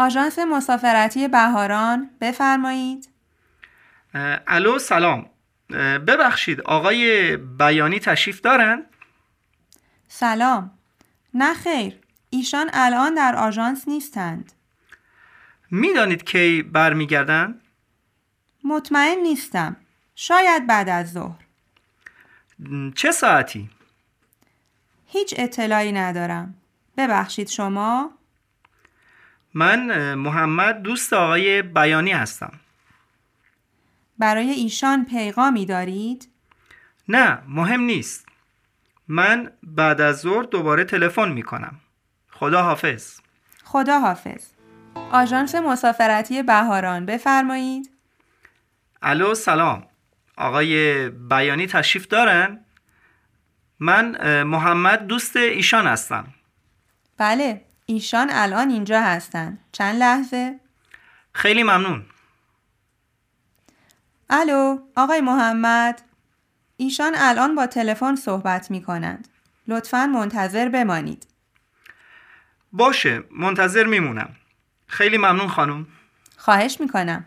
آژانس مسافرتی بهاران بفرمایید الو سلام ببخشید آقای بیانی تشریف دارن؟ سلام نه خیر ایشان الان در آژانس نیستند می‌دانید کی برمیگردند؟ مطمئن نیستم شاید بعد از ظهر چه ساعتی؟ هیچ اطلاعی ندارم ببخشید شما؟ من محمد دوست آقای بیانی هستم. برای ایشان پیغامی دارید؟ نه مهم نیست. من بعد از ظهر دوباره تلفن می کنم خدا حافظ خدا حافظ آژانس مسافرتی بهاران بفرمایید. الو سلام. آقای بیانی تشریف دارن؟ من محمد دوست ایشان هستم. بله. ایشان الان اینجا هستند چند لحظه؟ خیلی ممنون. الو آقای محمد. ایشان الان با تلفن صحبت می کنند لطفا منتظر بمانید. باشه منتظر میمونم. خیلی ممنون خانم. خواهش می‌کنم.